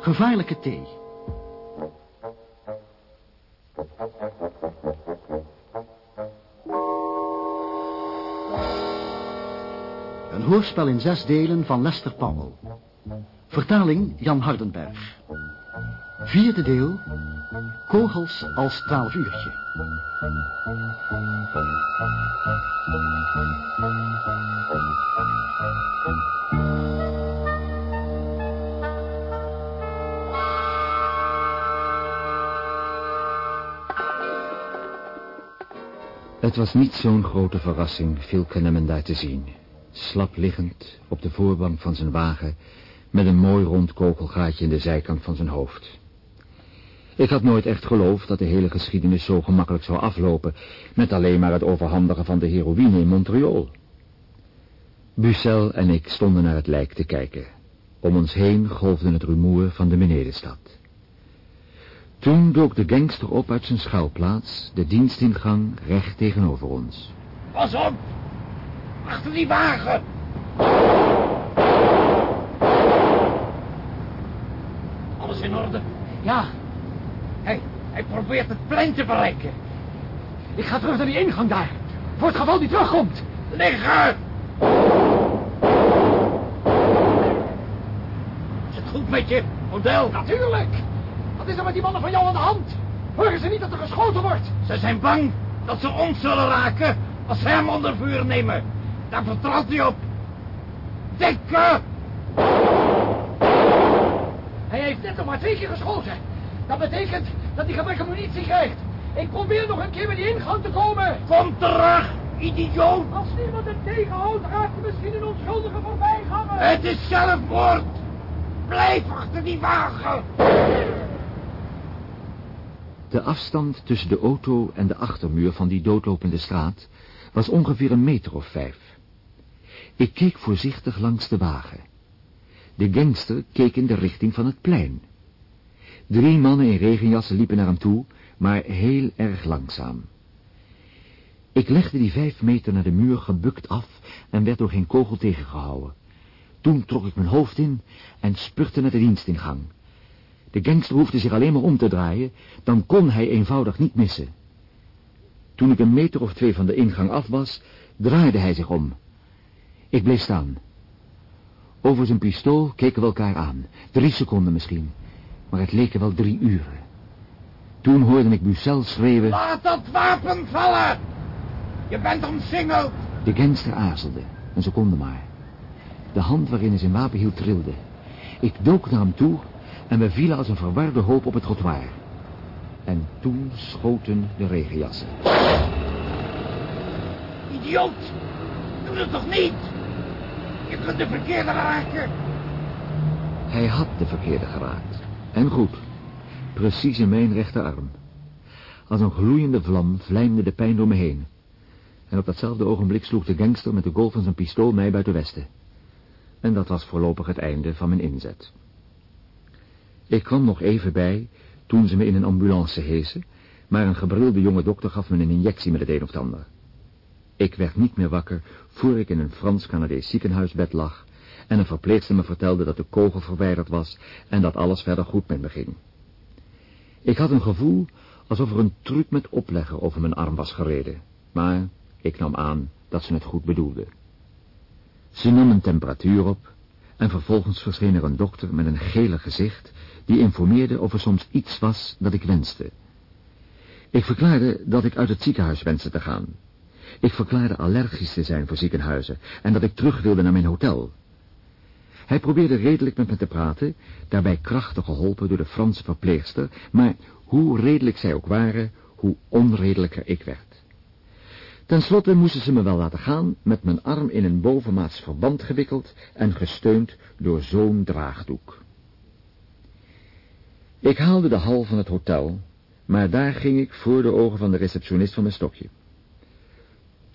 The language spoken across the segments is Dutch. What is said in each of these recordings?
Gevaarlijke thee. Een hoorspel in zes delen van Lester Powell. Vertaling Jan Hardenberg. Vierde deel. Kogels als twaalfuurtje. Het was niet zo'n grote verrassing Phil Kenneman daar te zien. Slap liggend op de voorbank van zijn wagen... met een mooi rond kogelgaatje in de zijkant van zijn hoofd. Ik had nooit echt geloofd dat de hele geschiedenis zo gemakkelijk zou aflopen... met alleen maar het overhandigen van de heroïne in Montreal. Bucel en ik stonden naar het lijk te kijken. Om ons heen golfde het rumoer van de benedenstad. Toen dook de gangster op uit zijn schuilplaats, de dienstingang recht tegenover ons. Pas op! Achter die wagen! Alles in orde? Ja, Hij, probeert het plein te bereiken. ik ga terug naar die ingang daar. Voor het geval die terugkomt. Liggen! Is het goed met je, model? Natuurlijk. Wat is er met die mannen van jou aan de hand? Horen ze niet dat er geschoten wordt? Ze zijn bang dat ze ons zullen raken als ze hem onder vuur nemen. Daar vertrouwt hij op. Dikke! Hij heeft net nog maar twee keer geschoten. Dat betekent dat hij gebrek aan munitie krijgt. Ik probeer nog een keer bij die ingang te komen. Kom terug, idioot! Als niemand het tegenhoudt, raakt hij misschien een onschuldige voorbijganger. Het is zelfmoord! Blijf achter die wagen! De afstand tussen de auto en de achtermuur van die doodlopende straat was ongeveer een meter of vijf. Ik keek voorzichtig langs de wagen. De gangster keek in de richting van het plein. Drie mannen in regenjassen liepen naar hem toe, maar heel erg langzaam. Ik legde die vijf meter naar de muur gebukt af en werd door geen kogel tegengehouden. Toen trok ik mijn hoofd in en spurte naar de dienstingang. De gangster hoefde zich alleen maar om te draaien, dan kon hij eenvoudig niet missen. Toen ik een meter of twee van de ingang af was, draaide hij zich om. Ik bleef staan. Over zijn pistool keken we elkaar aan. Drie seconden misschien, maar het leken wel drie uren. Toen hoorde ik Bucel schreeuwen... Laat dat wapen vallen! Je bent omsingeld! De gangster aarzelde, een seconde maar. De hand waarin hij zijn wapen hield trilde. Ik dook naar hem toe en we vielen als een verwarde hoop op het trottoir. En toen schoten de regenjassen. Idioot! Doe dat toch niet! Je kunt de verkeerde raken! Hij had de verkeerde geraakt. En goed. Precies in mijn rechterarm. Als een gloeiende vlam vlijmde de pijn door me heen. En op datzelfde ogenblik sloeg de gangster met de golf van zijn pistool mij buiten westen. En dat was voorlopig het einde van mijn inzet. Ik kwam nog even bij toen ze me in een ambulance hezen, maar een gebrilde jonge dokter gaf me een injectie met het een of het ander. Ik werd niet meer wakker voor ik in een Frans-Canadees ziekenhuisbed lag en een verpleegster me vertelde dat de kogel verwijderd was en dat alles verder goed met me ging. Ik had een gevoel alsof er een truc met oplegger over mijn arm was gereden, maar ik nam aan dat ze het goed bedoelde. Ze nam een temperatuur op en vervolgens verscheen er een dokter met een gele gezicht die informeerde of er soms iets was dat ik wenste. Ik verklaarde dat ik uit het ziekenhuis wenste te gaan. Ik verklaarde allergisch te zijn voor ziekenhuizen en dat ik terug wilde naar mijn hotel. Hij probeerde redelijk met me te praten, daarbij krachtig geholpen door de Franse verpleegster, maar hoe redelijk zij ook waren, hoe onredelijker ik werd. Ten slotte moesten ze me wel laten gaan, met mijn arm in een bovenmaats verband gewikkeld en gesteund door zo'n draagdoek. Ik haalde de hal van het hotel, maar daar ging ik voor de ogen van de receptionist van mijn stokje.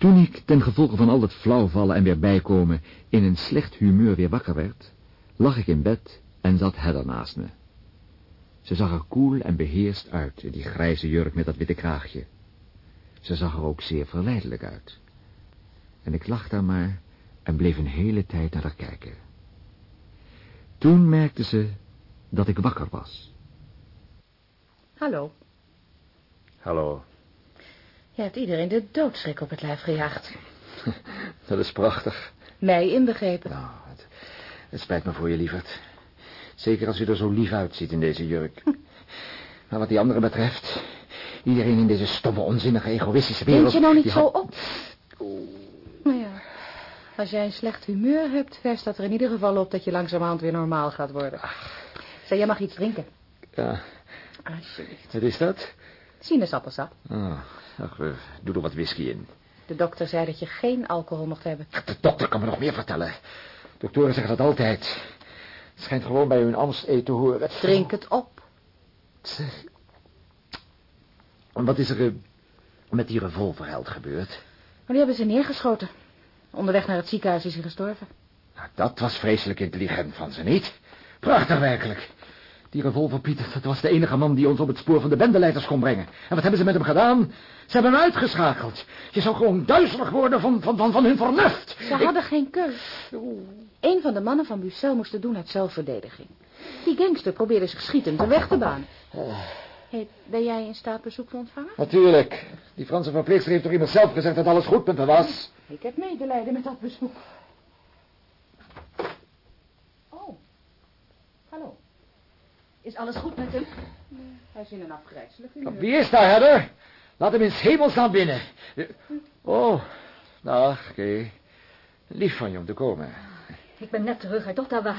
Toen ik, ten gevolge van al het flauwvallen en weer bijkomen, in een slecht humeur weer wakker werd, lag ik in bed en zat Heather naast me. Ze zag er koel en beheerst uit in die grijze jurk met dat witte kraagje. Ze zag er ook zeer verleidelijk uit. En ik lag daar maar en bleef een hele tijd naar haar kijken. Toen merkte ze dat ik wakker was. Hallo. Hallo. Je hebt iedereen de doodschrik op het lijf gejaagd. Dat is prachtig. Mij inbegrepen. Nou, het, het spijt me voor je, lieverd. Zeker als u er zo lief uitziet in deze jurk. Maar wat die anderen betreft... Iedereen in deze stomme, onzinnige, egoïstische wereld... Denk je nou niet zo op? Nou ja, als jij een slecht humeur hebt, wijst dat er in ieder geval op dat je langzamerhand weer normaal gaat worden. Zeg, jij mag iets drinken. Ja, Alsjeblieft. wat is dat? Sinaasappelsap. Oh, ach, doe er wat whisky in. De dokter zei dat je geen alcohol mocht hebben. De dokter kan me nog meer vertellen. Doktoren zeggen dat altijd. Het schijnt gewoon bij hun angst te horen. Drink het op. Zeg. En wat is er eh, met die revolverheld gebeurd? Maar die hebben ze neergeschoten. Onderweg naar het ziekenhuis is hij gestorven. Nou, dat was vreselijk intelligent van ze, niet? Prachtig werkelijk. Die revolver, Pieter, dat was de enige man die ons op het spoor van de bendeleiders kon brengen. En wat hebben ze met hem gedaan? Ze hebben hem uitgeschakeld. Je zou gewoon duizelig worden van, van, van, van hun vernuft. Ze hadden geen keus. Een van de mannen van Bucel moest het doen uit zelfverdediging. Die gangster probeerde zich schietend de weg te banen. Hey, ben jij in staat bezoek te ontvangen? Natuurlijk. Die Franse verpleegster heeft toch immers zelf gezegd dat alles goed met me was? Ik heb medelijden met dat bezoek. Oh. Hallo. Is alles goed met hem? Hij is in een afgrijzelijk humeur. Wie is daar, herder? Laat hem in 's hemelsnaam binnen. Eh, Oh, dag, Kay. Lief van je om te komen. Ik ben net terug uit Ottawa.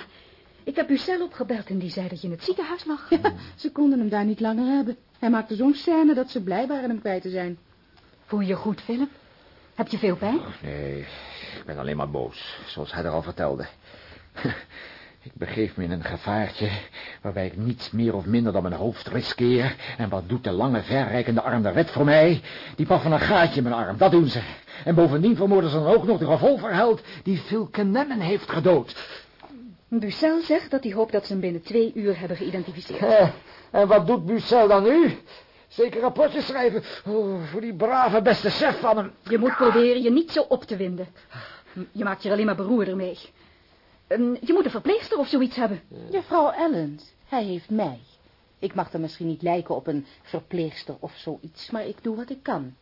Ik heb Bucel opgebeld en die zei dat je in het ziekenhuis lag. Ze konden hem daar niet langer hebben. Hij maakte zo'n scène dat ze blij waren hem kwijt te zijn. Voel je je goed, Philip? Heb je veel pijn? Nee, ik ben alleen maar boos, zoals hij er al vertelde. Ik begeef me in een gevaartje waarbij ik niets meer of minder dan mijn hoofd riskeer. En wat doet de lange, verrijkende arm der wet voor mij? Die paffen een gaatje in mijn arm, dat doen ze. En bovendien vermoorden ze dan ook nog de revolverheld die Phil Kennemen heeft gedood. Bucel zegt dat hij hoopt dat ze hem binnen twee uur hebben geïdentificeerd. Eh, en wat doet Bucel dan nu? Zeker rapportjes schrijven oh, voor die brave beste chef van hem. Je moet proberen je niet zo op te winden. Je maakt je er alleen maar beroerder mee. Ehm, je moet een verpleegster of zoiets hebben. Juffrouw Ellens, hij heeft mij. Ik mag er misschien niet lijken op een verpleegster of zoiets, maar ik doe wat ik kan.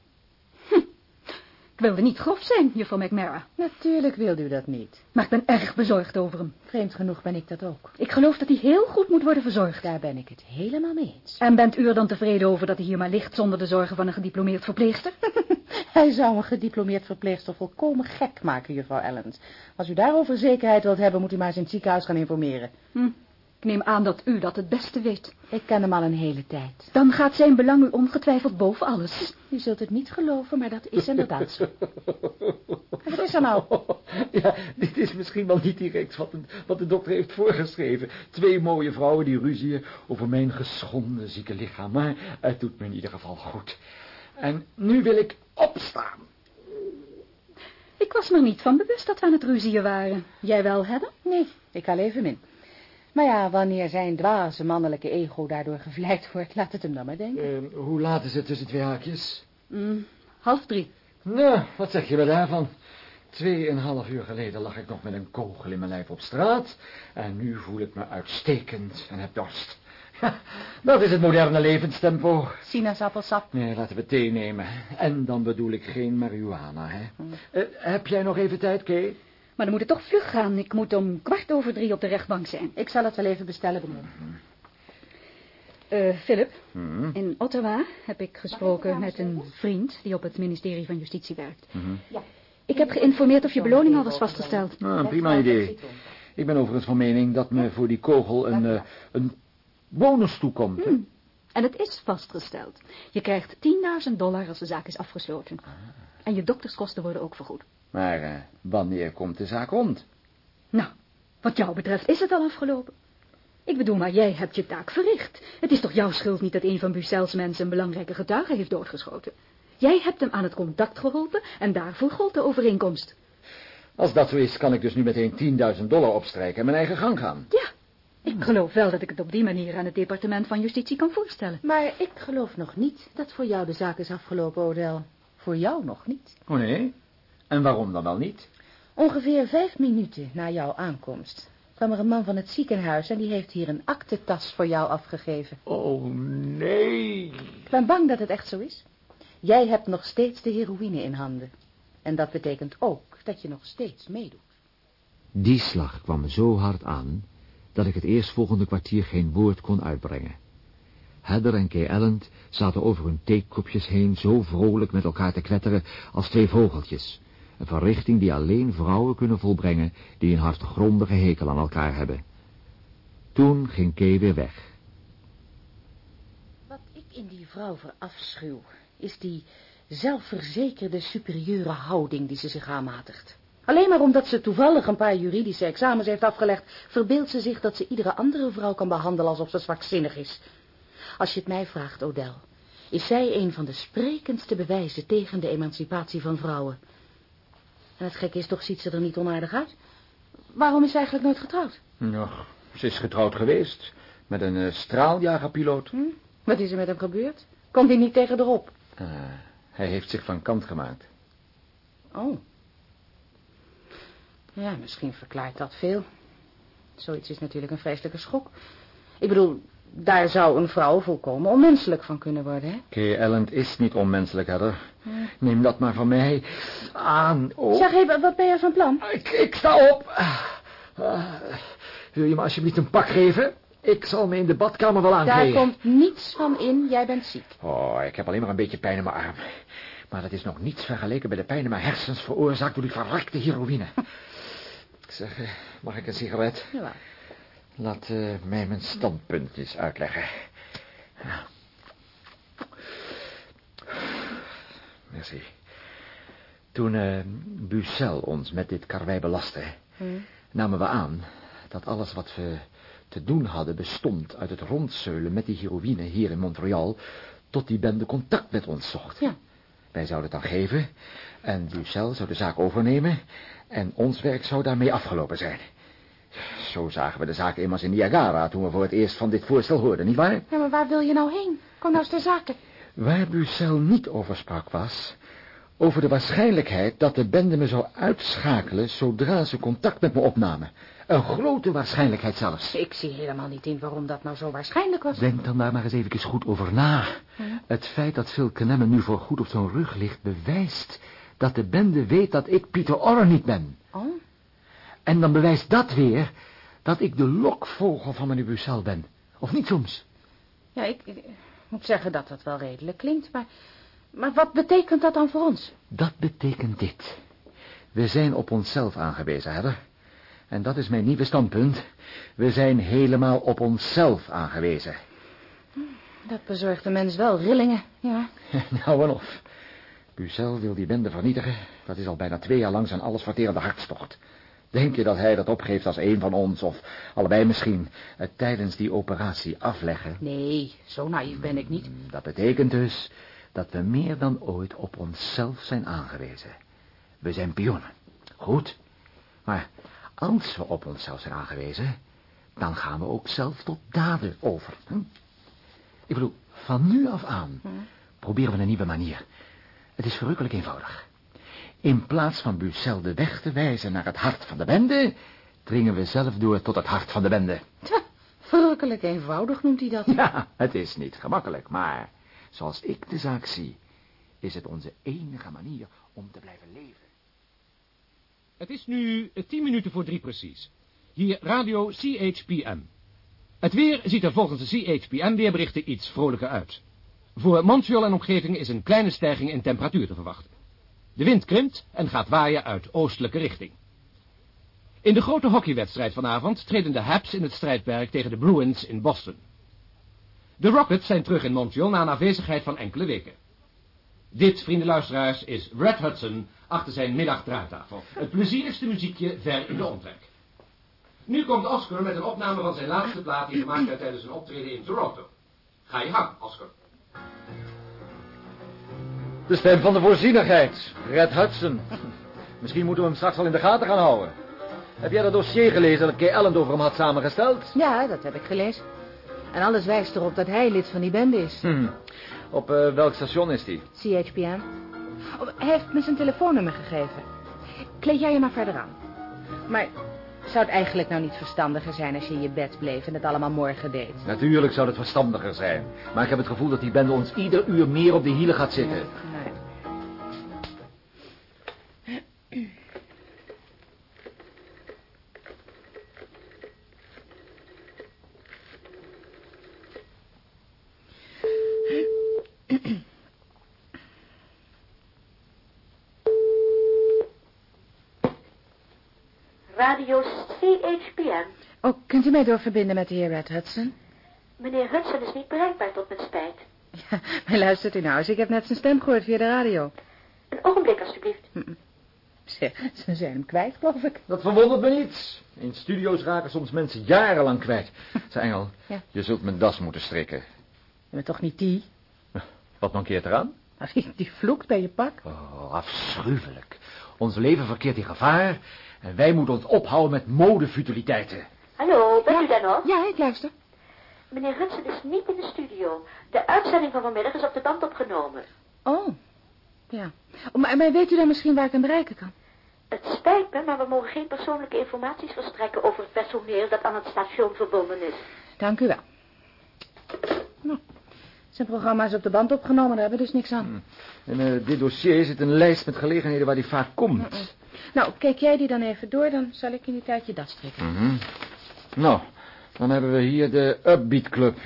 Ik wilde niet grof zijn, juffrouw McNamara. Natuurlijk wilde u dat niet. Maar ik ben erg bezorgd over hem. Vreemd genoeg ben ik dat ook. Ik geloof dat hij heel goed moet worden verzorgd. Daar ben ik het helemaal mee eens. En bent u er dan tevreden over dat hij hier maar ligt zonder de zorgen van een gediplomeerd verpleegster? Hij zou een gediplomeerd verpleegster volkomen gek maken, juffrouw Ellens. Als u daarover zekerheid wilt hebben, moet u maar eens in het ziekenhuis gaan informeren. Hm. Ik neem aan dat u dat het beste weet. Ik ken hem al een hele tijd. Dan gaat zijn belang u ongetwijfeld boven alles. U zult het niet geloven, maar dat is inderdaad zo. En wat is er nou? Ja, dit is misschien wel niet direct wat, een- wat de dokter heeft voorgeschreven. Twee mooie vrouwen die ruzieën over mijn geschonden zieke lichaam. Maar het doet me in ieder geval goed. En nu wil ik opstaan. Ik was me niet van bewust dat we aan het ruzieën waren. Jij wel, Hedda? Nee, ik haal even min. Maar ja, wanneer zijn dwaze mannelijke ego daardoor gevleid wordt, laat het hem dan maar denken. hoe laat is het tussen twee haakjes? Mm, half drie. Nou, wat zeg je me daarvan? Tweeënhalf uur geleden lag ik nog met een kogel in mijn lijf op straat. En nu voel ik me uitstekend en heb dorst. Dat is het moderne levenstempo. Sinaasappelsap. Nee, laten we thee nemen. En dan bedoel ik geen marihuana, hè. Eh, heb jij nog even tijd, Kay? Maar dan moet het toch vlug gaan. Ik moet om kwart over drie op de rechtbank zijn. Ik zal het wel even bestellen, meneer. Eh, Philip, Mhm. in Ottawa heb ik gesproken met een vriend die op het ministerie van Justitie werkt. Ja. Ik heb geïnformeerd of je beloning al was vastgesteld. Ah, een prima idee. Ik ben overigens van mening dat me voor die kogel een, eh, een bonus toekomt. hè. En het is vastgesteld. Je krijgt 10.000 dollar als de zaak is afgesloten. En je dokterskosten worden ook vergoed. Maar eh, wanneer komt de zaak rond? Nou, wat jou betreft is het al afgelopen. Ik bedoel, maar jij hebt je taak verricht. Het is toch jouw schuld niet dat een van Bucels mensen een belangrijke getuige heeft doodgeschoten? Jij hebt hem aan het contact geholpen en daarvoor gold de overeenkomst. Als dat zo is, kan ik dus nu meteen 10.000 dollar opstrijken en mijn eigen gang gaan. Ja, ik geloof wel dat ik het op die manier aan het departement van Justitie kan voorstellen. Maar ik geloof nog niet dat voor jou de zaak is afgelopen, Odell. Voor jou nog niet. Oh nee? En waarom dan wel niet? Ongeveer vijf minuten na jouw aankomst kwam er een man van het ziekenhuis... en die heeft hier een aktetas voor jou afgegeven. Oh nee. Ik ben bang dat het echt zo is. Jij hebt nog steeds de heroïne in handen. En dat betekent ook dat je nog steeds meedoet. Die slag kwam me zo hard aan dat ik het eerstvolgende kwartier geen woord kon uitbrengen. Heather en Kay Elland zaten over hun theekopjes heen zo vrolijk met elkaar te kwetteren als twee vogeltjes. Een verrichting die alleen vrouwen kunnen volbrengen die een hartgrondige hekel aan elkaar hebben. Toen ging Kay weer weg. Wat ik in die vrouw verafschuw, is die zelfverzekerde superieure houding die ze zich aanmatigt. Alleen maar omdat ze toevallig een paar juridische examens heeft afgelegd, verbeeldt ze zich dat ze iedere andere vrouw kan behandelen alsof ze zwakzinnig is. Als je het mij vraagt, Odell, is zij een van de sprekendste bewijzen tegen de emancipatie van vrouwen. En het gekke is toch, ziet ze er niet onaardig uit? Waarom is ze eigenlijk nooit getrouwd? Ja, ze is getrouwd geweest met een uh, straaljagerpiloot. Hm? Wat is er met hem gebeurd? Komt hij niet tegen erop? Uh, hij heeft zich van kant gemaakt. Oh. Ja, misschien verklaart dat veel. Zoiets is natuurlijk een vreselijke schok. Ik bedoel, daar zou een vrouw volkomen onmenselijk van kunnen worden, hè? Kay Elland is niet onmenselijk, Heather. Hm. Neem dat maar van mij aan. Oh. Zeg even, wat ben je van plan? Ik, ik sta op. Uh, wil je me alsjeblieft een pak geven? Ik zal me in de badkamer wel aankleden. Daar komt niets van in, jij bent ziek. Oh, ik heb alleen maar een beetje pijn in mijn arm. Maar dat is nog niets vergeleken bij de pijn in mijn hersens veroorzaakt door die verrekte heroïne. ik zeg, eh, mag ik een sigaret? Ja. Laat uh, mij mijn standpunt eens uitleggen. Ja. Merci. Toen uh, Bucel ons met dit karwei belastte, hmm. namen we aan dat alles wat we te doen hadden bestond uit het rondzeulen met die heroïne hier in Montreal, tot die bende contact met ons zocht. Ja. Wij zouden het dan geven en Bucel zou de zaak overnemen en ons werk zou daarmee afgelopen zijn. Zo zagen we de zaak immers in Niagara toen we voor het eerst van dit voorstel hoorden, nietwaar? Ja, maar waar wil je nou heen? Kom nou eens ter zake. Waar Bucel niet over sprak was... over de waarschijnlijkheid dat de bende me zou uitschakelen... zodra ze contact met me opnamen. Een grote waarschijnlijkheid zelfs. Ik zie helemaal niet in waarom dat nou zo waarschijnlijk was. Denk dan daar maar eens even goed over na. Het feit dat Phil Knemmen nu voor goed op zo'n rug ligt... bewijst dat de bende weet dat ik Pieter Orr niet ben. Oh? En dan bewijst dat weer dat ik de lokvogel van meneer Bucel ben. Of niet soms? Ja, ik, ik, moet zeggen dat dat wel redelijk klinkt, maar... Maar wat betekent dat dan voor ons? Dat betekent dit. We zijn op onszelf aangewezen, Heather. En dat is mijn nieuwe standpunt. We zijn helemaal op onszelf aangewezen. Dat bezorgt de mens wel rillingen, ja. nou en of. Bucel wil die bende vernietigen. Dat is al bijna twee jaar lang zijn alles verterende hartstocht. Denk je dat hij dat opgeeft als een van ons, of allebei misschien, het tijdens die operatie afleggen? Nee, zo naïef ben ik niet. Hmm, dat betekent dus dat we meer dan ooit op onszelf zijn aangewezen. We zijn pionnen. Goed. Maar als we op onszelf zijn aangewezen, dan gaan we ook zelf tot daden over. Hm? Ik bedoel, van nu af aan hm? proberen we een nieuwe manier. Het is verrukkelijk eenvoudig. In plaats van Bucel de weg te wijzen naar het hart van de bende... dringen we zelf door tot het hart van de bende. Tja, verrukkelijk eenvoudig noemt hij dat. Ja, het is niet gemakkelijk, maar zoals ik de zaak zie... is het onze enige manier om te blijven leven. Het is nu tien minuten voor drie precies. Hier radio CHPM. Het weer ziet er volgens de CHPM-weerberichten iets vrolijker uit. Voor Montreal en omgeving is een kleine stijging in temperatuur te verwachten. De wind krimpt en gaat waaien uit oostelijke richting. In de grote hockeywedstrijd vanavond treden de Habs in het strijdperk tegen de Bruins in Boston. De Rockets zijn terug in Montreal na een afwezigheid van enkele weken. Dit, vrienden luisteraars, is Red Hudson achter zijn middagdraaitafel. Het plezierigste muziekje ver in de omtrek. Nu komt Oscar met een opname van zijn laatste plaat die gemaakt werd tijdens een optreden in Toronto. Ga je gang, Oscar. De stem van de voorzienigheid. Red Hudson. Misschien moeten we hem straks wel in de gaten gaan houden. Heb jij dat dossier gelezen dat Kay Allen over hem had samengesteld? Ja, dat heb ik gelezen. En alles wijst erop dat hij lid van die bende is. Hm. Op uh, welk station is die? CHPM. Oh, hij heeft me zijn telefoonnummer gegeven. Kleed jij je maar verder aan. Maar zou het eigenlijk nou niet verstandiger zijn als je in je bed bleef en het allemaal morgen deed? Natuurlijk zou het verstandiger zijn. Maar ik heb het gevoel dat die bende ons ieder uur meer op de hielen gaat zitten. Nee. Radio CHPM. Oh, kunt u mij doorverbinden met de heer Red Hudson? Meneer Hudson is niet bereikbaar tot mijn spijt. Ja, maar luistert u nou eens. Ik heb net zijn stem gehoord via de radio. Een ogenblik, alstublieft. Ze, ze zijn hem kwijt, geloof ik. Dat verwondert me niet. In studio's raken soms mensen jarenlang kwijt. Zeg Engel, Ja. je zult mijn das moeten strikken. Maar toch niet die? Wat mankeert eraan? Die, die vloekt bij je pak. Oh, afschuwelijk. Ons leven verkeert in gevaar en wij moeten ons ophouden met modefutiliteiten. Hallo, bent u daar nog? Ja, ik luister. Meneer Hudson is niet in de studio. De uitzending van vanmiddag is op de band opgenomen. Oh, ja. Oh, maar, maar weet u dan misschien waar ik hem bereiken kan? Het spijt me, maar we mogen geen persoonlijke informaties verstrekken over het personeel dat aan het station verbonden is. Dank u wel. Nou, zijn programma is op de band opgenomen, daar hebben we dus niks aan. In eh, dit dossier zit een lijst met gelegenheden waar die vaak komt. Nou, kijk jij die dan even door, dan zal ik in die tijd je das strikken. Mhm. Nou, dan hebben we hier de Upbeat Club.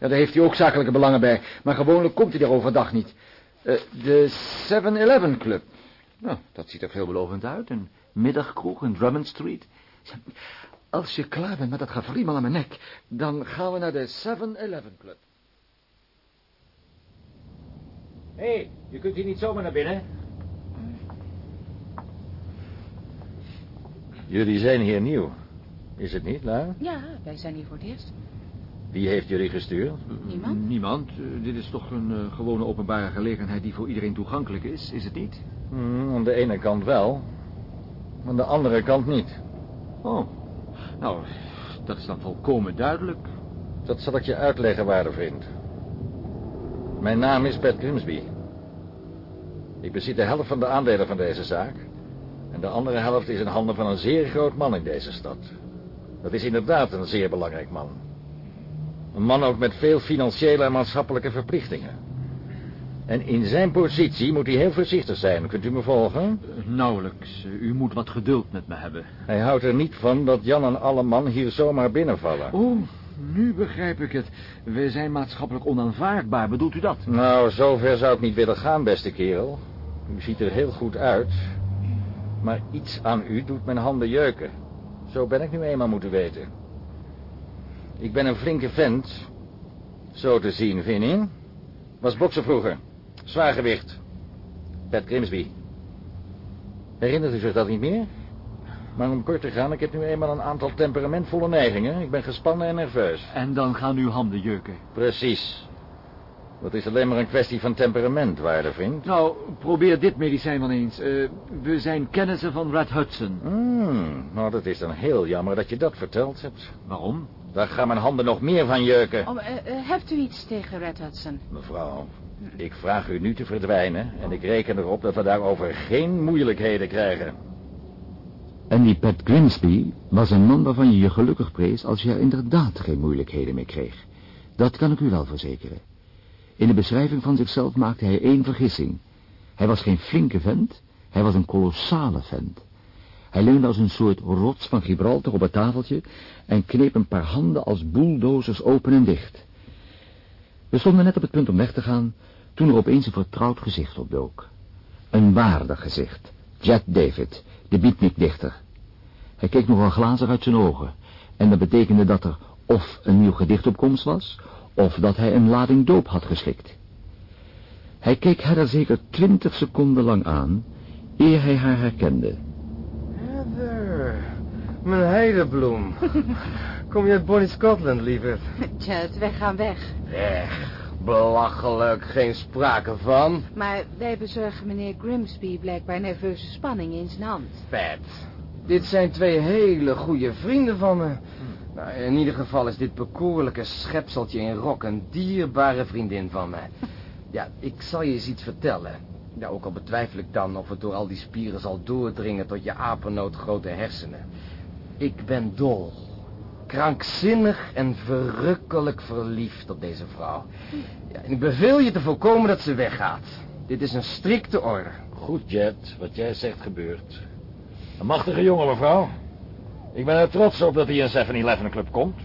Ja, daar heeft hij ook zakelijke belangen bij. Maar gewoonlijk komt hij daar overdag niet. Eh, de 7-Eleven Club. Nou, dat ziet er veelbelovend uit. Een middagkroeg in Drummond Street. Als je klaar bent met dat gevriemel aan mijn nek... dan gaan we naar de 7-Eleven Club. Hé, hey, je kunt hier niet zomaar naar binnen. Jullie zijn hier nieuw. Is het niet, Lara? Ja, wij zijn hier voor het eerst. Wie heeft jullie gestuurd? Niemand? Niemand. Eh, dit is toch een eh, gewone openbare gelegenheid die voor iedereen toegankelijk is, is het niet? Hmm, aan de ene kant wel. Aan de andere kant niet. Oh, nou, dat is dan volkomen duidelijk. Dat zal ik je uitleggen, waarde vriend. Mijn naam is Pat Grimsby. Ik bezit de helft van de aandelen van deze zaak. En de andere helft is in handen van een zeer groot man in deze stad. Dat is inderdaad een zeer belangrijk man. Een man ook met veel financiële en maatschappelijke verplichtingen. En in zijn positie moet hij heel voorzichtig zijn. Kunt u me volgen? Nauwelijks. U moet wat geduld met me hebben. Hij houdt er niet van dat Jan en alle man hier zomaar binnenvallen. Oh, nu begrijp ik het. We zijn maatschappelijk onaanvaardbaar, bedoelt u dat? Nou, zover zou ik niet willen gaan, beste kerel. U ziet er heel goed uit. Maar iets aan u doet mijn handen jeuken. Zo ben ik nu eenmaal moeten weten. Ik ben een flinke vent. Zo te zien, vind je? Was boksen vroeger. Zwaar gewicht. Pat Grimsby. Herinnert u zich dat niet meer? Maar om kort te gaan, ik heb nu eenmaal een aantal temperamentvolle neigingen. Ik ben gespannen en nerveus. En dan gaan uw handen jeuken. Precies. Dat is alleen maar een kwestie van temperament, waarde vriend. Nou, probeer dit medicijn dan eens. Eh, we zijn kennissen van Red Hudson. Hmm, nou, dat is dan heel jammer dat je dat verteld hebt. Waarom? Daar gaan mijn handen nog meer van jeuken. Oh, eh, eh, hebt u iets tegen Red Hudson? Mevrouw, ik vraag u nu te verdwijnen... en ik reken erop dat we daarover geen moeilijkheden krijgen. En die Pat Grimsby was een man waarvan je je gelukkig prees als je er inderdaad geen moeilijkheden mee kreeg. Dat kan ik u wel verzekeren. In de beschrijving van zichzelf maakte hij één vergissing. Hij was geen flinke vent, hij was een kolossale vent. Hij leunde als een soort rots van Gibraltar op het tafeltje en kneep een paar handen als bulldozers open en dicht. We stonden net op het punt om weg te gaan, toen er opeens een vertrouwd gezicht opdook. Een waardig gezicht. Jet David, de beatnikdichter. Hij keek nogal glazig uit zijn ogen. En dat betekende dat er of een nieuw gedicht op komst was, of dat hij een lading doop had geschikt. Hij keek haar er zeker twintig seconden lang aan, eer hij haar herkende. Heather, mijn heidebloem. Kom je uit Bonnie Scotland, lieverd? Jet, wij gaan weg. Weg. Belachelijk, geen sprake van. Maar wij bezorgen meneer Grimsby blijkbaar nerveuze spanning in zijn hand. Vet. Dit zijn twee hele goede vrienden van me. Nou, in ieder geval is dit bekoorlijke schepseltje in rok een dierbare vriendin van me. Ja, ik zal je eens iets vertellen. Ja, ook al betwijfel ik dan of het door al die spieren zal doordringen tot je apennootgrote hersenen. Ik ben dol. Krankzinnig en verrukkelijk verliefd op deze vrouw. Ja, en ik beveel je te voorkomen dat ze weggaat. Dit is een strikte orde. Goed, Jet. Wat jij zegt gebeurt. Een machtige jongen, mevrouw. Ik ben er trots op dat hij in 7-Eleven Club komt.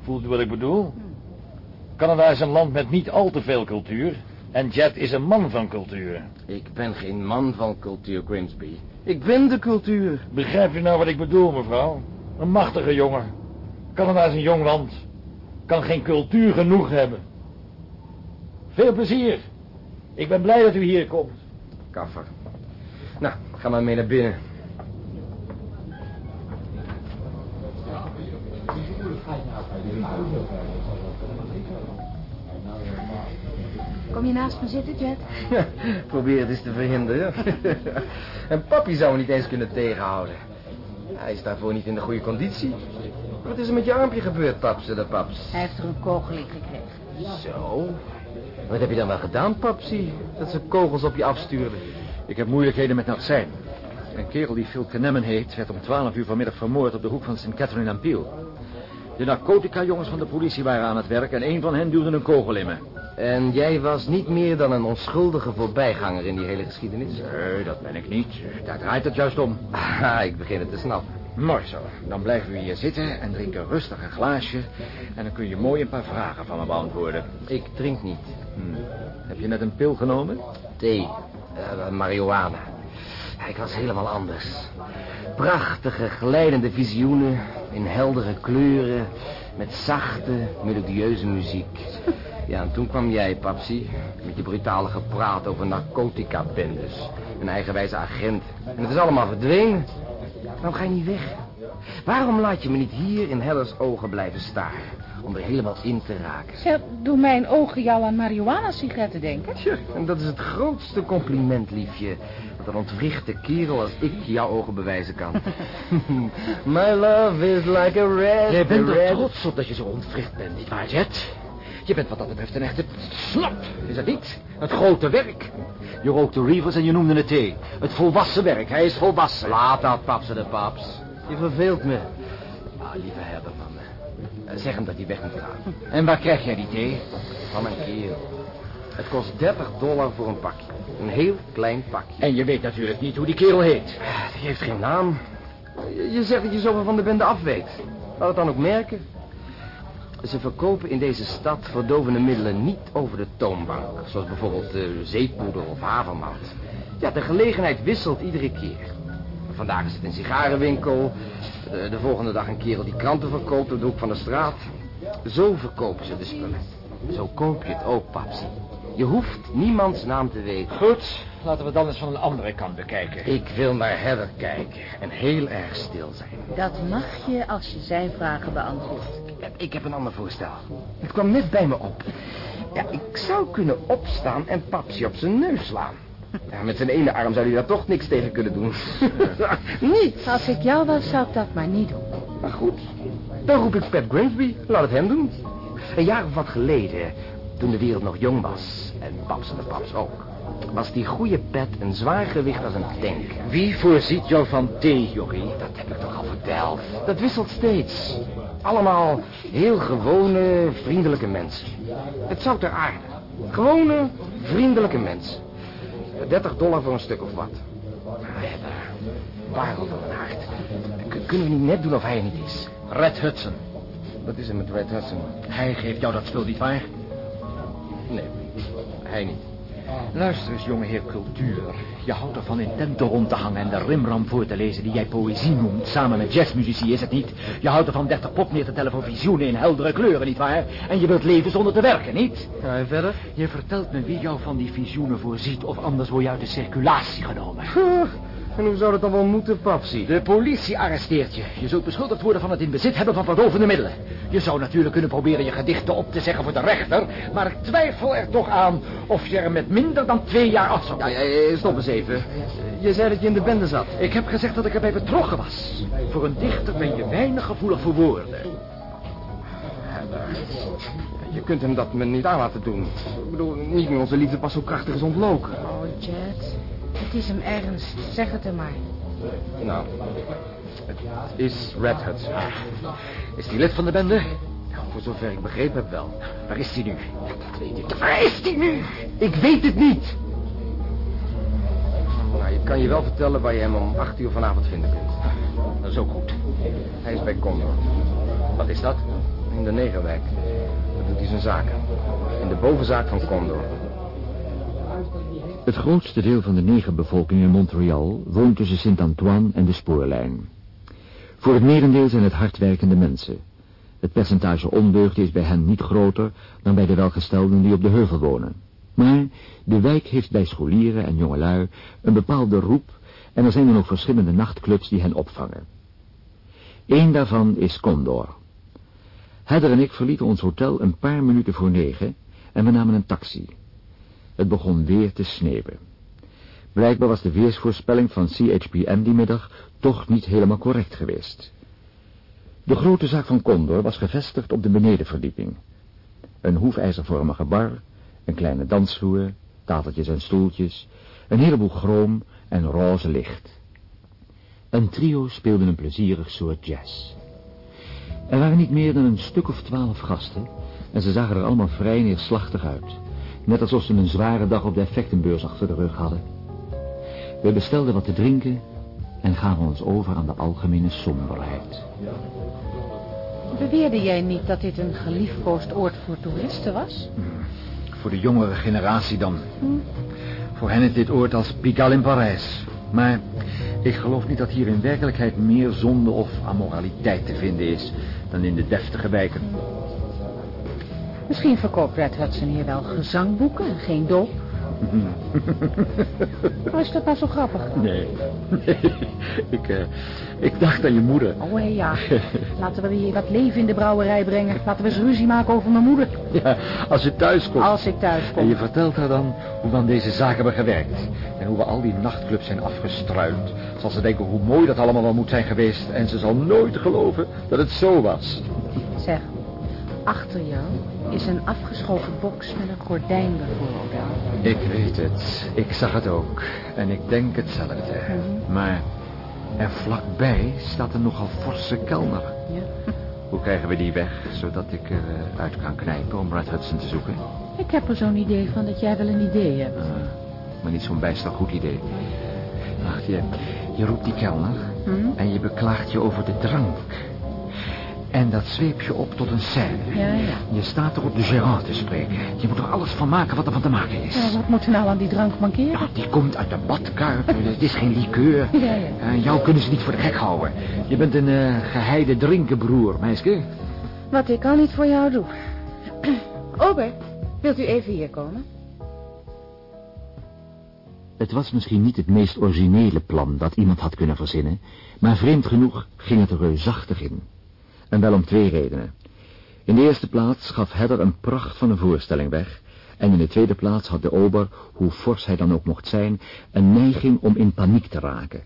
Voelt u wat ik bedoel? Canada is een land met niet al te veel cultuur. En Jet is een man van cultuur. Ik ben geen man van cultuur, Grimsby. Ik ben de cultuur. Begrijpt u nou wat ik bedoel, mevrouw? Een machtige jongen. Canada is een jong land. Kan geen cultuur genoeg hebben. Veel plezier. Ik ben blij dat u hier komt. Kaffer. Nou, ga maar mee naar binnen. Kom je naast me zitten, Jet? Probeer het eens te verhinderen. en papi zou me niet eens kunnen tegenhouden. Hij is daarvoor niet in de goede conditie. Wat is er met je armpje gebeurd, papse de paps? Hij heeft er een kogel in gekregen. Zo. Wat heb je dan wel gedaan, papsie? Dat ze kogels op je afstuurden. Ik heb moeilijkheden met Natsijn. Een kerel die Phil Kenemmen heet... werd om 12 uur vanmiddag vermoord op de hoek van St. Catherine en Peel. De narcotica-jongens van de politie waren aan het werk... en een van hen duwde een kogel in me. En jij was niet meer dan een onschuldige voorbijganger in die hele geschiedenis? Nee, dat ben ik niet. Daar draait het juist om. Ah, ik begin het te snappen. Mooi zo. Dan blijven we hier zitten en drinken rustig een glaasje... en dan kun je mooi een paar vragen van me beantwoorden. Ik drink niet. Hm. Heb je net een pil genomen? Thee. Uh, marihuana. Ik was helemaal anders. Prachtige, glijdende visioenen in heldere kleuren... met zachte, melodieuze muziek. Ja, en toen kwam jij, papsie, met je brutale gepraat over narcotica-bendes. Een eigenwijze agent. En het is allemaal verdwenen. Waarom ga je niet weg? Waarom laat je me niet hier in Hellers ogen blijven staren? Om er helemaal in te raken. Zeg, doen mijn ogen jou aan marihuana-sigaretten denken? Tja, en dat is het grootste compliment, liefje. Dat een ontwrichte kerel als ik jouw ogen bewijzen kan. My love is like a red... Jij bent er trots op dat je zo ontwricht bent, nietwaar, Jet? Je bent wat dat betreft een echte snap, is het niet? Het grote werk. Je rookte Reavers en je noemde het thee. Het volwassen werk, hij is volwassen. Laat dat, papse de paps. Je verveelt me. Ah, lieve me. Eh, Zeg hem dat hij weg moet gaan. En waar krijg jij die thee? Van een kerel. Het kost 30 dollar voor een pakje. Een heel klein pakje. En je weet natuurlijk niet hoe die kerel heet. Die heeft geen naam. Je je zegt dat je zoveel van de bende af weet. Laat het dan ook merken. Ze verkopen in deze stad verdovende middelen niet over de toonbank. Zoals bijvoorbeeld uh, zeepoeder of havermout. Ja, de gelegenheid wisselt iedere keer. Vandaag is het een sigarenwinkel. De, de volgende dag een kerel die kranten verkoopt op de hoek van de straat. Zo verkopen ze de spullen. Zo koop je het ook, papsie. Je hoeft niemands naam te weten. Goed, laten we dan eens van een andere kant bekijken. Ik wil naar Heather kijken en heel erg stil zijn. Dat mag je als je zijn vragen beantwoordt. Ik heb een ander voorstel. Het kwam net bij me op. Ja, ik zou kunnen opstaan en Papsie op zijn neus slaan. Ja, met zijn ene arm zou hij daar toch niks tegen kunnen doen. Niet. Als ik jou was, zou ik dat maar niet doen. Maar goed, dan roep ik Pat Grimsby. Laat het hem doen. Een jaar of wat geleden, toen de wereld nog jong was... en paps en de paps ook... was die goede Pat een zwaar gewicht als een tank. Wie voorziet jou van thee, Jochie? Dat heb ik toch al verteld. Dat wisselt steeds. Allemaal heel gewone, vriendelijke mensen. Het zou ter aarde. Gewone, vriendelijke mensen. 30 dollar voor een stuk of wat. Parel van mijn hart. Kunnen we niet net doen of hij er niet is? Red Hudson. Wat is er met Red Hudson? Hij geeft jou dat spul niet waar? Nee, hij niet. Luister eens, jongeheer Cultuur. Je houdt ervan in tenten rond te hangen en de rimram voor te lezen die jij poëzie noemt, samen met jazzmuzici, is het niet? Je houdt ervan 30 pop neer te tellen voor visioenen in heldere kleuren, nietwaar? En je wilt leven zonder te werken, niet? Ja, en verder? Je vertelt me wie jou van die visioenen voorziet, of anders word je uit de circulatie genomen. En hoe zou dat dan wel moeten, Papsie? De politie arresteert je. Je zult beschuldigd worden van het in bezit hebben van verdovende middelen. Je zou natuurlijk kunnen proberen je gedichten op te zeggen voor de rechter... maar ik twijfel er toch aan of je er met minder dan twee jaar af zou Ja, ja, ja, stop eens even. Je zei dat je in de bende zat. Ik heb gezegd dat ik erbij betrokken was. Voor een dichter ben je weinig gevoelig voor woorden. Je kunt hem dat me niet aan laten doen. Ik bedoel, niet nu onze liefde pas zo krachtig is ontloken. Oh, Jet. Het is hem ernst. Zeg het hem maar. Nou, het is Red Hudson. Is die lid van de bende? Nou, voor zover ik begrepen heb wel. Waar is hij nu? Dat weet ik. Waar is hij nu? Ik weet het niet. Nou, ik kan je wel vertellen waar je hem om acht uur vanavond vinden kunt. Dat is ook goed. Hij is bij Condor. Wat is dat? In de Negerwijk. Daar doet hij zijn zaken. In de bovenzaak van Condor. Het grootste deel van de negerbevolking in Montreal woont tussen Sint-Antoine en de spoorlijn. Voor het merendeel zijn het hardwerkende mensen. Het percentage ondeugd is bij hen niet groter dan bij de welgestelden die op de heuvel wonen. Maar de wijk heeft bij scholieren en jongelui een bepaalde roep en er zijn dan ook verschillende nachtclubs die hen opvangen. Eén daarvan is Condor. Heather en ik verlieten ons hotel een paar minuten voor negen en we namen een taxi. Het begon weer te sneeuwen. Blijkbaar was de weersvoorspelling van CHPM die middag toch niet helemaal correct geweest. De grote zaak van Condor was gevestigd op de benedenverdieping. Een hoefijzervormige bar, een kleine dansvloer, tafeltjes en stoeltjes, een heleboel chroom en roze licht. Een trio speelde een plezierig soort jazz. Er waren niet meer dan een stuk of twaalf gasten en ze zagen er allemaal vrij neerslachtig uit. Net alsof ze een zware dag op de effectenbeurs achter de rug hadden. We bestelden wat te drinken en gaven ons over aan de algemene somberheid. Beweerde jij niet dat dit een geliefkoosd oord voor toeristen was? Voor de jongere generatie dan. Voor hen is dit oord als Pigalle in Parijs. Maar ik geloof niet dat hier in werkelijkheid meer zonde of amoraliteit te vinden is... dan in de deftige wijken. Misschien verkoopt Red Hudson hier wel gezangboeken en geen doop. Oh, is dat nou zo grappig? Nee, nee. Ik, eh, ik dacht aan je moeder. Oh, hé, ja. Laten we weer wat leven in de brouwerij brengen. Laten we eens ruzie maken over mijn moeder. Ja, als je thuis komt. Als ik thuis En kom. je vertelt haar dan hoe we aan deze zaken hebben gewerkt. En hoe we al die nachtclubs zijn afgestruind. Zal ze denken hoe mooi dat allemaal wel moet zijn geweest. En ze zal nooit geloven dat het zo was. Zeg, achter jou is een afgeschoten box met een gordijn bijvoorbeeld. Ik weet het. Ik zag het ook. En ik denk hetzelfde. Maar er vlakbij staat een nogal forse kelner. Ja. Hoe krijgen we die weg, zodat ik eruit kan knijpen om Red Hudson te zoeken? Ik heb er zo'n idee van dat jij wel een idee hebt. Ah, maar niet zo'n bijster goed idee. Wacht, je, je roept die kelner Hm? en je beklaagt je over de drank. En dat zweep je op tot een scène. Ja, ja. Je staat er op de gérant te spreken. Je moet er alles van maken wat er van te maken is. Ja, wat moet er nou aan die drank mankeren? Die komt uit de badkuip. Het is geen liqueur. Ja, ja. En jou kunnen ze niet voor de gek houden. Je bent een eh, geheide drinkenbroer, meisje. Wat ik al niet voor jou doe. Ober, wilt u even hier komen? Het was misschien niet het meest originele plan dat iemand had kunnen verzinnen, maar vreemd genoeg ging het er reusachtig in. En wel om twee redenen. In de eerste plaats gaf Heather een pracht van een voorstelling weg, en in de tweede plaats had de ober, hoe fors hij dan ook mocht zijn, een neiging om in paniek te raken.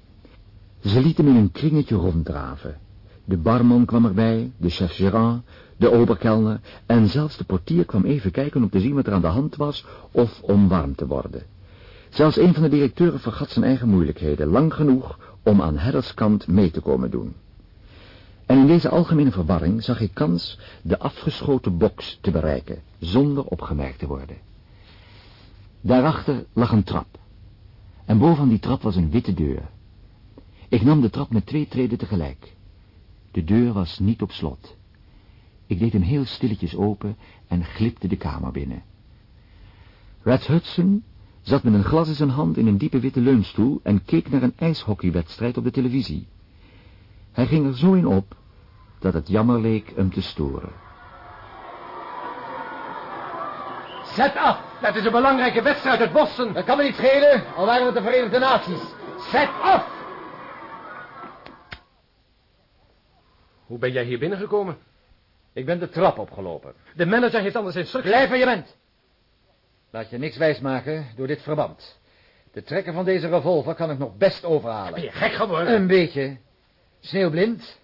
Ze liet hem in een kringetje ronddraven. De barman kwam erbij, de chef-gérant, de oberkelner en zelfs de portier kwam even kijken om te zien wat er aan de hand was of om warm te worden. Zelfs een van de directeuren vergat zijn eigen moeilijkheden, lang genoeg om aan Hedders kant mee te komen doen. En in deze algemene verwarring zag ik kans de afgeschoten box te bereiken, zonder opgemerkt te worden. Daarachter lag een trap. En bovenaan die trap was een witte deur. Ik nam de trap met twee treden tegelijk. De deur was niet op slot. Ik deed hem heel stilletjes open en glipte de kamer binnen. Red Hudson zat met een glas in zijn hand in een diepe witte leunstoel en keek naar een ijshockeywedstrijd op de televisie. Hij ging er zo in op dat het jammer leek hem te storen. Zet af! Dat is een belangrijke wedstrijd uit Boston. Dat kan me niet schelen, al waren het de Verenigde Naties. Zet af! Hoe ben jij hier binnengekomen? Ik ben de trap opgelopen. De manager heeft anders instructies. Blijf waar je bent. Laat je niks wijsmaken door dit verband. De trekker van deze revolver kan ik nog best overhalen. Ben je gek geworden? Een beetje. Sneeuwblind.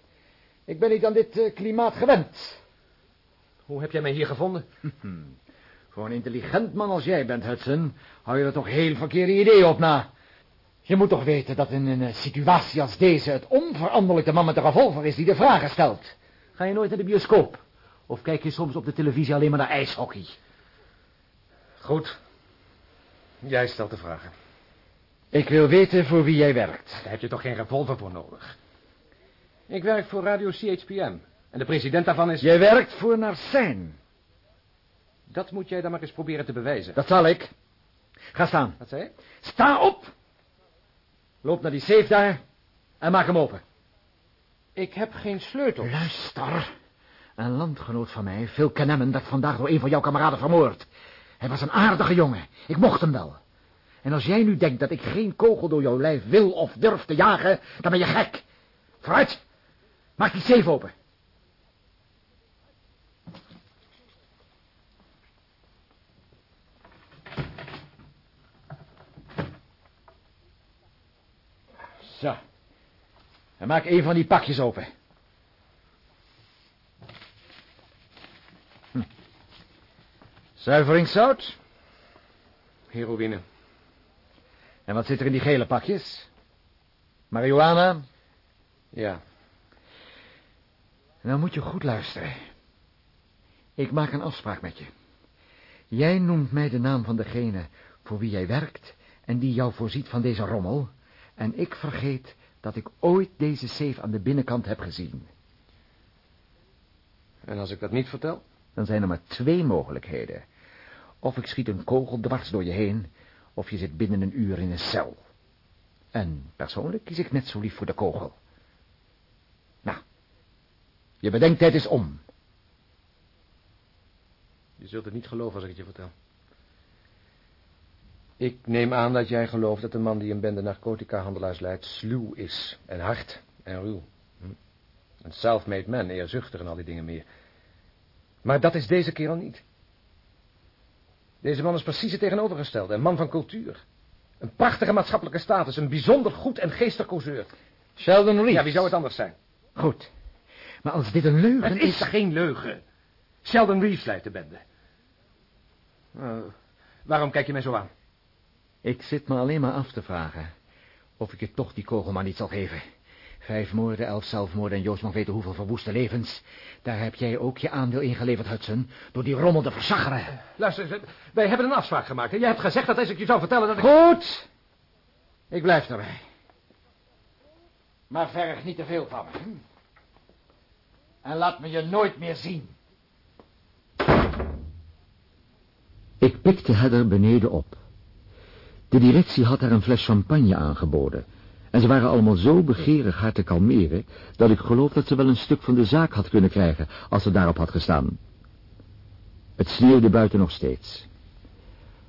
Ik ben niet aan dit eh, klimaat gewend. Hoe heb jij mij hier gevonden? Voor een intelligent man als jij bent, Hudson, hou je er toch heel verkeerde ideeën op na. Je moet toch weten dat in een eh, situatie als deze het onveranderlijk de man met de revolver is die de vragen stelt. Ga je nooit naar de bioscoop? Of kijk je soms op de televisie alleen maar naar ijshockey? Goed. Jij stelt de vragen. Ik wil weten voor wie jij werkt. Daar heb je toch geen revolver voor nodig? Ik werk voor Radio CHPM. En de president daarvan is... Jij werkt voor Narsijn. Dat moet jij dan maar eens proberen te bewijzen. Dat zal ik. Ga staan. Wat zei je? Sta op! Loop naar die safe daar en maak hem open. Ik heb geen sleutel. Luister. Een landgenoot van mij, Phil Kennemen, werd vandaag door een van jouw kameraden vermoord. Hij was een aardige jongen. Ik mocht hem wel. En als jij nu denkt dat ik geen kogel door jouw lijf wil of durf te jagen, dan ben je gek. Vooruit. Maak die safe open. Zo. En maak een van die pakjes open. Hm. Zuiveringszout. Heroïne. En wat zit er in die gele pakjes? Marihuana? Ja. Nou moet je goed luisteren. Ik maak een afspraak met je. Jij noemt mij de naam van degene voor wie jij werkt en die jou voorziet van deze rommel. En ik vergeet dat ik ooit deze safe aan de binnenkant heb gezien. En als ik dat niet vertel? Dan zijn er maar twee mogelijkheden. Of ik schiet een kogel dwars door je heen, of je zit binnen een uur in een cel. En persoonlijk kies ik net zo lief voor de kogel. Je bedenktijd is om. Je zult het niet geloven als ik het je vertel. Ik neem aan dat jij gelooft dat de man die een bende narcotica-handelaars leidt... sluw is en hard en ruw. Hm? Een self-made man, eerzuchtig en al die dingen meer. Maar dat is deze kerel niet. Deze man is precies het tegenovergestelde. Een man van cultuur. Een prachtige maatschappelijke status. Een bijzonder goed en geestig causeur. Sheldon Reeves. Ja, wie zou het anders zijn? Goed. Maar als dit een leugen Het is geen leugen. Sheldon Reeves leidt de bende. Uh, waarom kijk je mij zo aan? Ik zit me alleen maar af te vragen of ik je toch die kogel maar niet zal geven. Vijf moorden, elf zelfmoorden en Joost mag weten hoeveel verwoeste levens. Daar heb jij ook je aandeel in geleverd, Hudson, door die rommel te verzaggeren. Luister, wij hebben een afspraak gemaakt. En jij hebt gezegd dat als ik je zou vertellen dat ik... Goed. Ik blijf erbij. Maar verg niet te veel van me. En laat me je nooit meer zien. Ik pikte Heather beneden op. De directie had haar een fles champagne aangeboden. En ze waren allemaal zo begeerig haar te kalmeren... dat ik geloof dat ze wel een stuk van de zaak had kunnen krijgen... als ze daarop had gestaan. Het sneeuwde buiten nog steeds.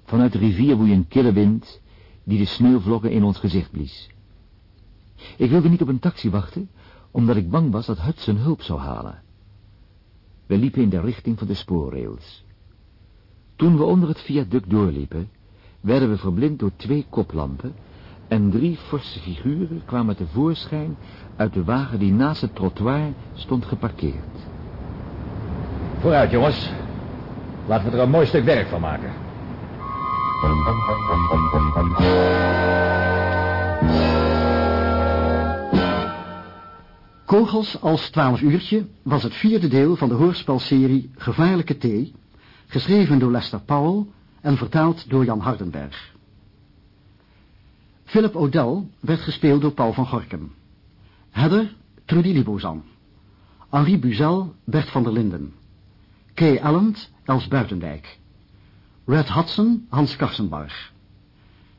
Vanuit de rivier woei een kille wind... die de sneeuwvlokken in ons gezicht blies. Ik wilde niet op een taxi wachten... omdat ik bang was dat Hudson hulp zou halen. We liepen in de richting van de spoorrails. Toen we onder het viaduct doorliepen... werden we verblind door twee koplampen en drie forse figuren kwamen tevoorschijn uit de wagen die naast het trottoir stond geparkeerd. Vooruit, jongens. Laten we er een mooi stuk werk van maken. Kogels als twaalf uurtje was het vierde deel van de hoorspelserie Gevaarlijke Thee, geschreven door Lester Powell en vertaald door Jan Hardenberg. Philip O'Dell werd gespeeld door Paul van Gorkum. Heather, Trudy Libozan. Henri Buzel, Bert van der Linden. Kay Alland, Els Buitendijk. Red Hudson, Hans Karsenbarg.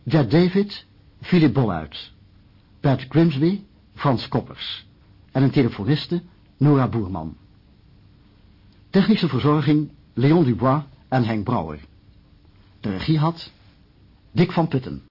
Jet David, Philip Bolluit. Pat Grimsby, Frans Koppers. En een telefoniste, Nora Boerman. Technische verzorging, Leon Dubois en Henk Brouwer. De regie had Dick van Putten.